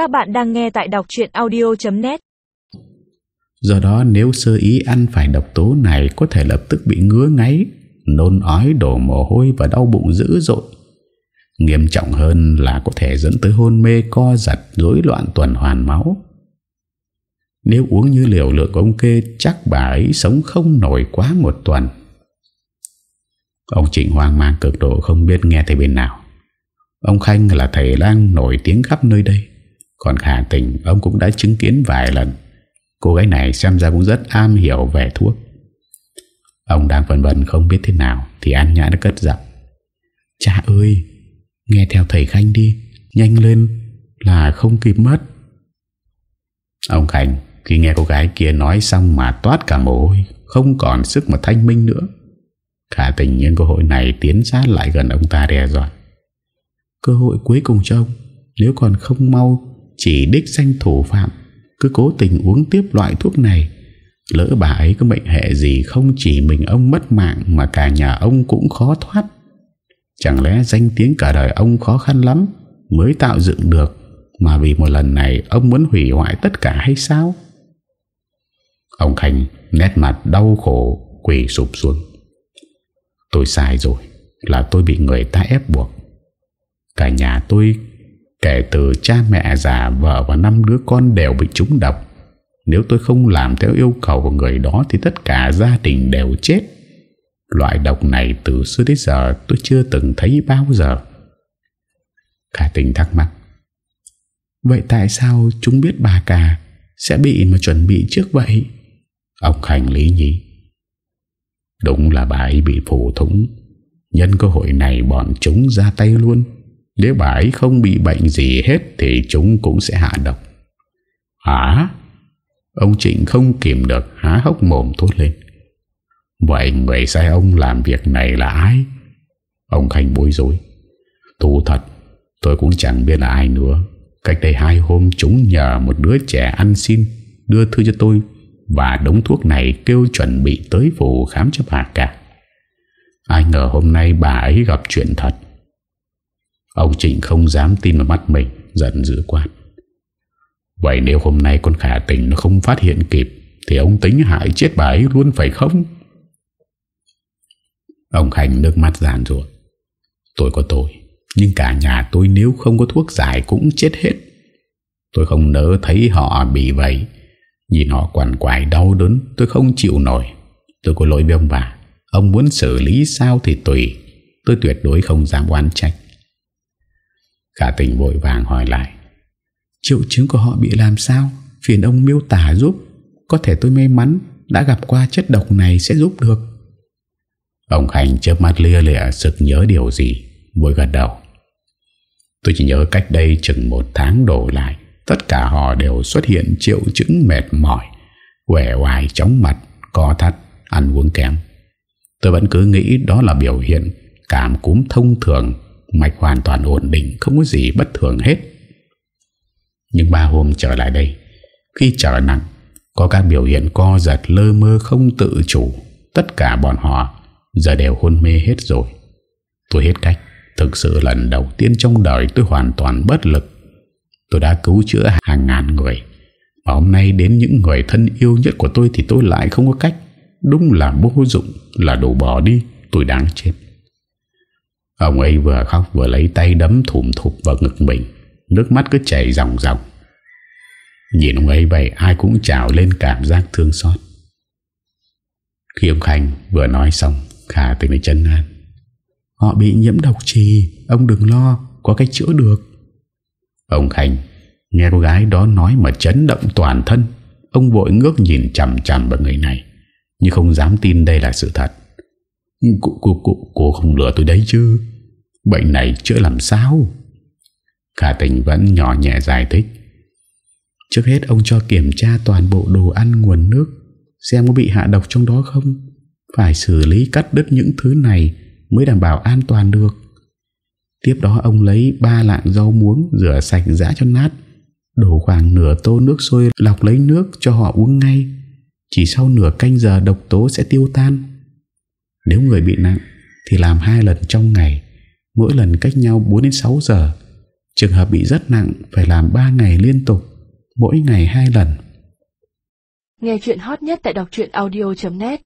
Các bạn đang nghe tại đọc chuyện audio.net Do đó nếu sơ ý ăn phải độc tố này có thể lập tức bị ngứa ngáy, nôn ói, đổ mồ hôi và đau bụng dữ dội. Nghiêm trọng hơn là có thể dẫn tới hôn mê co giật, rối loạn tuần hoàn máu. Nếu uống như liều lượng của ông kê chắc bà ấy sống không nổi quá một tuần. Ông Trịnh hoang mang cực độ không biết nghe thầy bên nào. Ông Khanh là thầy lang nổi tiếng khắp nơi đây. Còn khả tình ông cũng đã chứng kiến vài lần. Cô gái này xem ra cũng rất am hiểu về thuốc. Ông đang vần vần không biết thế nào thì An Nhã đã cất giọng. Cha ơi, nghe theo thầy Khanh đi, nhanh lên là không kịp mất. Ông Khanh khi nghe cô gái kia nói xong mà toát cả mồ hôi, không còn sức mà thanh minh nữa. Khả tình nhân cơ hội này tiến sát lại gần ông ta đe dọa. Cơ hội cuối cùng cho ông, nếu còn không mau chỉ đích danh thủ phạm, cứ cố tình uống tiếp loại thuốc này. Lỡ bà ấy có bệnh hệ gì không chỉ mình ông mất mạng mà cả nhà ông cũng khó thoát. Chẳng lẽ danh tiếng cả đời ông khó khăn lắm mới tạo dựng được mà vì một lần này ông muốn hủy hoại tất cả hay sao? Ông Khanh nét mặt đau khổ quỳ sụp xuống. Tôi sai rồi Là tôi bị người ta ép buộc Cả nhà tôi Kể từ cha mẹ già, Vợ và năm đứa con đều bị trúng độc. Nếu tôi không làm theo yêu cầu của người đó Thì tất cả gia đình đều chết. Loại độc này từ xưa đến giờ Tôi chưa từng thấy bao giờ. Cả tình thắc mắc, Vậy tại sao chúng biết bà cả Sẽ bị mà chuẩn bị trước vậy? Ông Khánh lý nhỉ Đúng là bà ấy bị phù thúng Nhân cơ hội này bọn chúng ra tay luôn. Nếu bà ấy không bị bệnh gì hết Thì chúng cũng sẽ hạ độc. Hả? Ông Trịnh không kìm được, Há hốc mồm thốt lên. Vậy người sai ông làm việc này là ai? Ông Khanh bối rối. Thú thật, Tôi cũng chẳng biết là ai nữa. Cách đây hai hôm chúng nhờ một đứa trẻ ăn xin, Đưa thư cho tôi, và đống thuốc này kêu chuẩn bị tới phủ khám cho bà cả. Ai ngờ hôm nay bà ấy gặp chuyện thật. Ông Trịnh không dám tin vào mắt mình, Giận dữ quát. Vậy nếu hôm nay con khả tình nó không phát hiện kịp, Thì ông tính hại chết bà ấy luôn phải không? Ông Khánh nước mắt giàn ruột Tôi có tội, Nhưng cả nhà tôi nếu không có thuốc giải cũng chết hết. Tôi không nỡ thấy họ bị vậy. Nhìn họ quằn quại đau đớn, Tôi không chịu nổi. Tôi có lỗi với ông bà. Ông muốn xử lý sao thì tùy. Tôi tuyệt đối không dám oán trách cả tình vội vàng hỏi lại. Triệu chứng của họ bị làm sao? Phiền ông miêu tả giúp. Có thể tôi may mắn Đã gặp qua chất độc này sẽ giúp được. Ông Khánh chớp mắt lia lịa Sực nhớ điều gì Vội gật đầu. Tôi chỉ nhớ cách đây chừng một tháng đổ lại Tất cả họ đều xuất hiện triệu chứng mệt mỏi Quẻ hoài chóng mặt Co thắt, ăn uống kém. Tôi vẫn cứ nghĩ đó là biểu hiện Cảm cúm thông thường Mạch hoàn toàn ổn định, Không có gì bất thường hết. Nhưng ba hôm trở lại đây, Khi trở nặng, Có các biểu hiện co giật, lơ mơ không tự chủ. Tất cả bọn họ Giờ đều hôn mê hết rồi. Tôi hết cách, Thực sự lần đầu tiên trong đời tôi hoàn toàn bất lực. Tôi đã cứu chữa hàng ngàn người Và hôm nay đến những người thân yêu nhất của tôi Thì tôi lại không có cách. Đúng là vô dụng Là đổ bỏ đi, Tôi đáng chết. Ông ấy vừa khóc vừa lấy tay đấm thùm thụp vào ngực mình Nước mắt cứ chảy ròng ròng Nhìn ông ấy vậy Ai cũng trào lên cảm giác thương xót Khi ông Khanh vừa nói xong Khả tình với chân an Họ bị nhiễm độc trì Ông đừng lo Có cách chữa được Ông Khanh nghe cô gái đó nói mà chấn động toàn thân. Ông vội ngước nhìn chằm chằm vào người này. Nhưng không dám tin đây là sự thật. Cô, cô, cô, cô không lừa tôi đấy chứ. Bệnh này chữa làm sao? Khả tình vẫn nhỏ nhẹ giải thích. Trước hết ông cho kiểm tra toàn bộ đồ ăn nguồn nước Xem có bị hạ độc trong đó không Phải xử lý cắt đứt những thứ này Mới đảm bảo an toàn được Tiếp đó ông lấy ba lạng rau muống rửa sạch giã cho nát, đổ khoảng nửa tô nước sôi lọc lấy nước cho họ uống ngay. Chỉ sau nửa canh giờ độc tố sẽ tiêu tan. Nếu người bị nặng thì làm hai lần trong ngày, mỗi lần cách nhau 4 đến 6 giờ. Trường hợp bị rất nặng phải làm 3 ngày liên tục, mỗi ngày 2 lần. Nghe chuyện hot nhất tại đọc audio.net